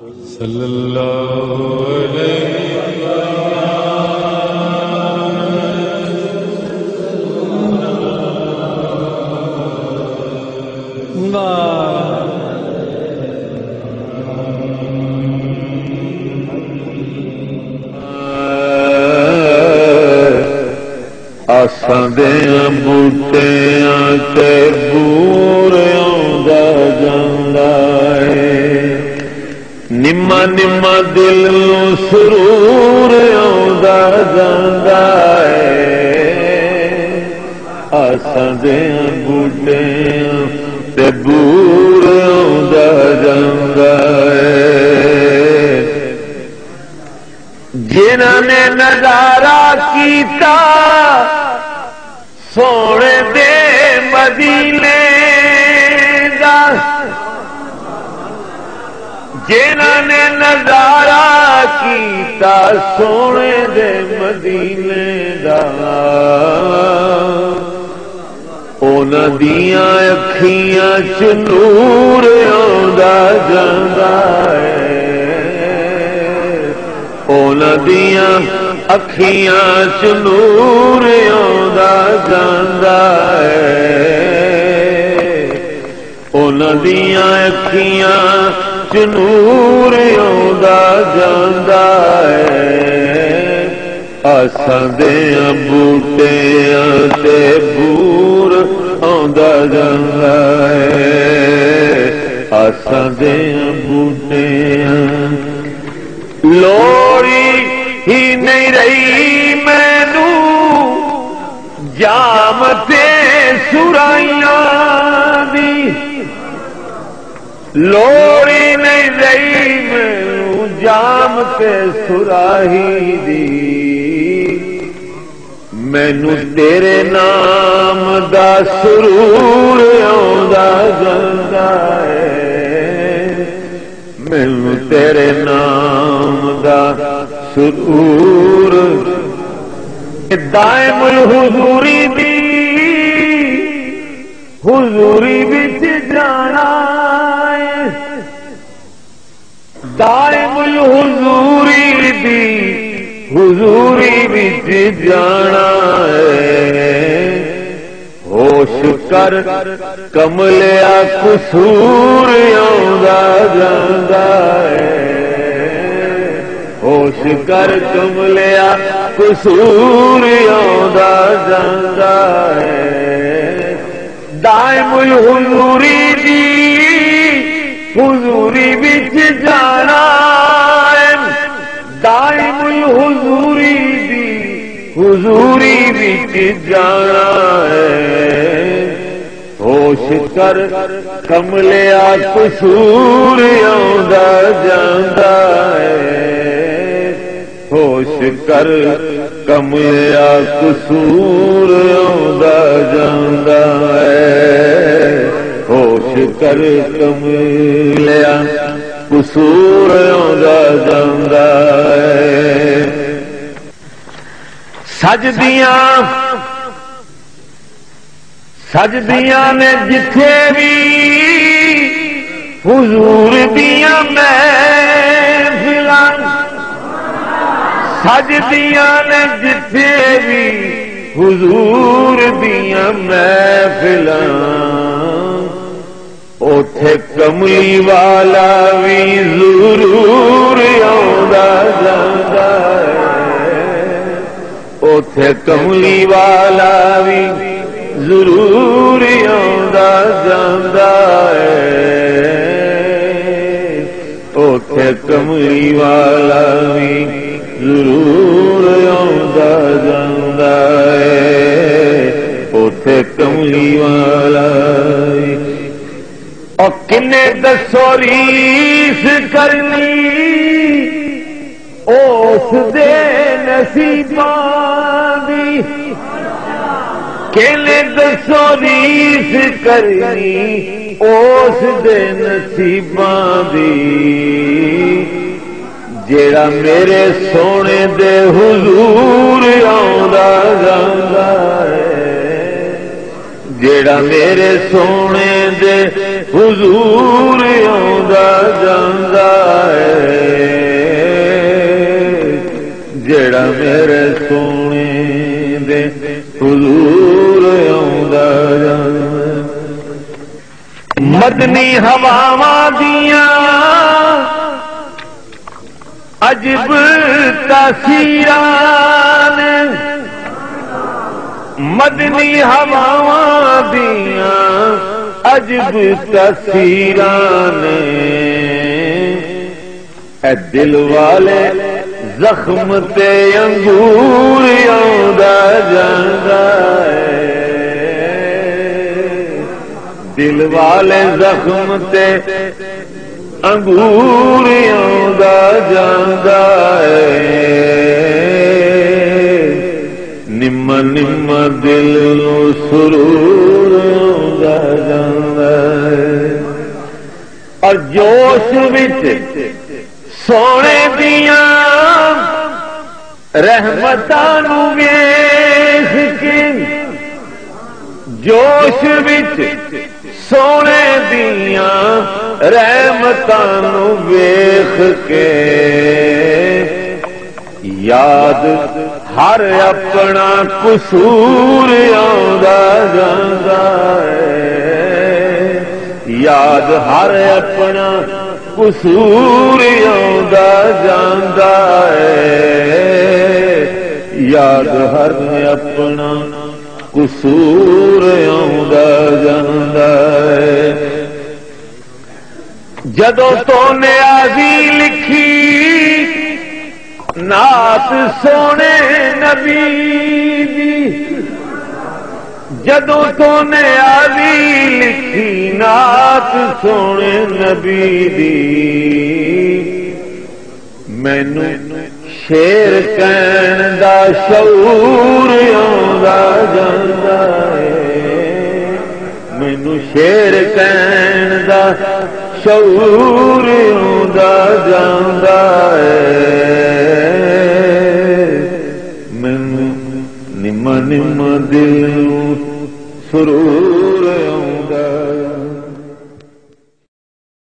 صلی اللہ علیہ بوٹیاں تے نما نما دل سرور آ آسان دیا بوٹیاں تے بور آ جانا نے نظارہ کیتا سونے دے مدینے دا جنہوں نے نظارہ کیتا سونے دے مدینے دا۔ ان دیا اکھیاں چ نور آ جانا ہے۔ دیا اکھیاں چ نور آندا جاندا چنور ان دیا اکھیاں چنور آسان دیا بوٹیا بور آسان دیا بوٹیا لوڑی ہی نہیں رہی مینو جام تے سرائیاں دی لوڑی نہیں رہی مینو جام تے سراہی دی۔ مینو تیرے نام دا سرور آ مینو تیرے نام دا سرور۔ دائم الحضوری دی حضوری بچ جانا دائم الحضوری دی حضوری بچ جی جانا ہوش کر کملیا کسور ہوش کر کملیا کسور دائم الحضوری دی حضوری بچ جانا دائم الحضوری دی، حضوری بچ جانا ہوش کر کملیا کسور ہوش کر کملیا کسور آ ہوش کر کملیا کسور سجدیاں سجدیاں نے جتھے بھی حضور دیا میں فلان سجدیاں نے جتھے بھی حضور دیا میں فلان اتے کملی والا بھی ضرور آ اتے کملی والا بھی ضرور اتے کملی والا بھی ضرور اتے کملی والا اور کن دسو کرنی؟ اس دے نصیباں دی۔ کہنے دسو ریس کرنی؟ اس دے نصیباں دی۔ جیڑا میرے سونے دے حضور آندا جاندا ہے۔ جیڑا میرے سونے دے حضور جاندا ہے۔ جیڑا میرے سونے دے حضور آندا مدنی ہواواں دیاں عجب تاثیراں مدنی ہوا دیا عجب تاثیر اے دل والے زخم تے انگور جانا دل والے زخم تے انگور جانا نم نم دل سرور اور جوش بچ سونے دیا رحمت کے جوش بچ سونے دیا رحمت ویخ کے یاد ہر اپنا قصور ہے۔ یاد ہر اپنا قصور ہے۔ یاد ہر اپنا قصور ہے۔ جدو تو نیازی لکھی نات سونے نبی دی۔ جدو تو نیازی لکھی نات سونے نبی دی۔ مینو شیر کہن دا شعور جانا ہے مینو شیر کہن دا شعور جانا